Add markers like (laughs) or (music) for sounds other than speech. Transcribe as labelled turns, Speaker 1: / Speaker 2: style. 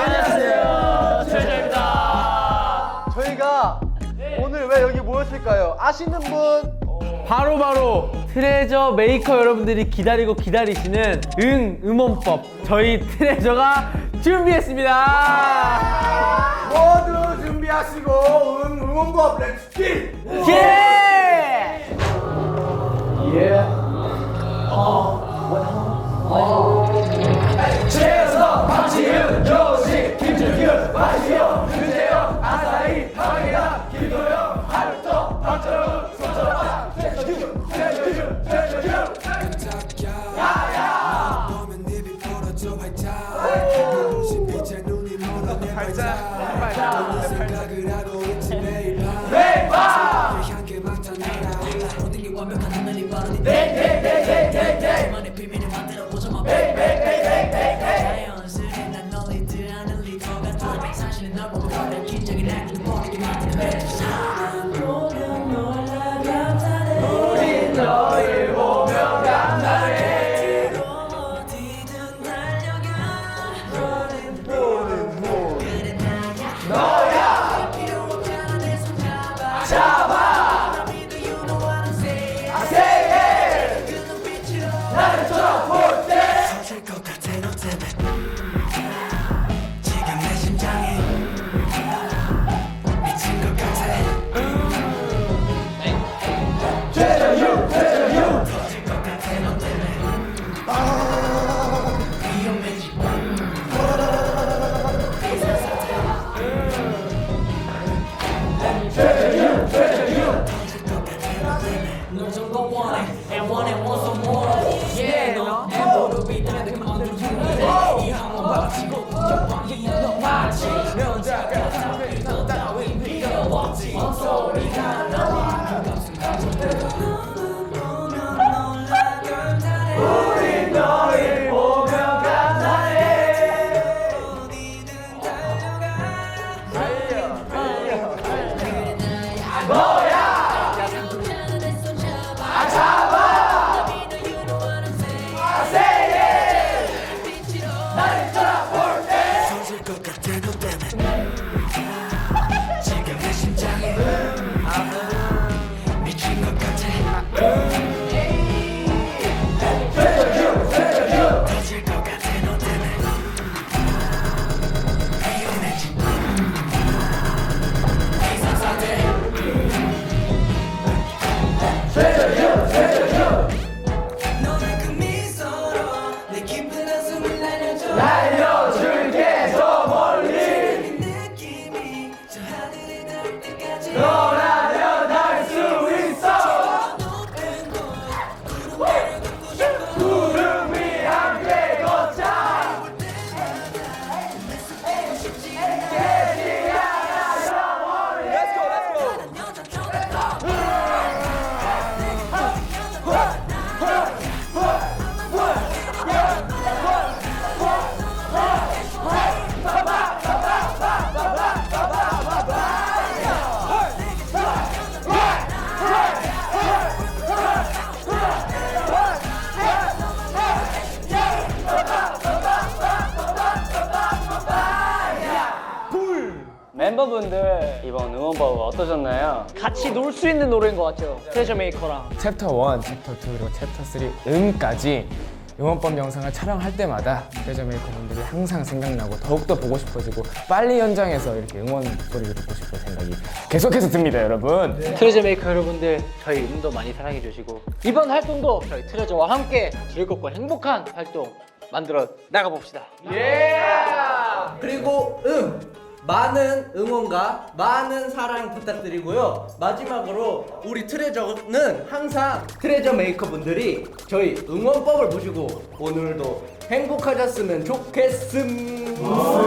Speaker 1: 안녕하세요. 트레저입니다.
Speaker 2: 저희가 오늘 왜 여기 모였을까요? 아시는 분?
Speaker 1: 바로 바로 트레저 메이커 여러분들이 기다리고 기다리시는 음 응원법 저희 트레저가 준비했습니다.
Speaker 2: 모두 준비하시고 음, 응원법 Let's get it!
Speaker 1: 예!
Speaker 2: 최연석,
Speaker 3: right now. (laughs) 너 정도 원해 and 원해 want some more yeah 너내 무릎이 닿는 만들어 주는 이 항원 바치고
Speaker 1: 멤버분들 이번 응원법 어떠셨나요? 같이 놀 수 있는 노래인 것 같죠? 트레저 메이커랑
Speaker 4: 챕터 1, 챕터 2 그리고 챕터 3 음까지 응원법 영상을 촬영할 때마다 트레저 메이커 분들이 항상 생각나고 더욱더 보고 싶어지고 빨리 현장에서 이렇게 응원 소리를 듣고 싶은 생각이 계속해서 듭니다 여러분
Speaker 1: 트레저 메이커 여러분들 저희 음도 많이 사랑해 주시고 이번 활동도 저희 트레저와 함께 즐겁고 행복한 활동 만들어 나가 봅시다.
Speaker 5: 그리고 음 많은 응원과 많은 사랑 부탁드리고요. 마지막으로 우리 트레저는 항상 트레저 메이커 분들이 저희 응원법을 보시고 오늘도 행복하셨으면 좋겠음.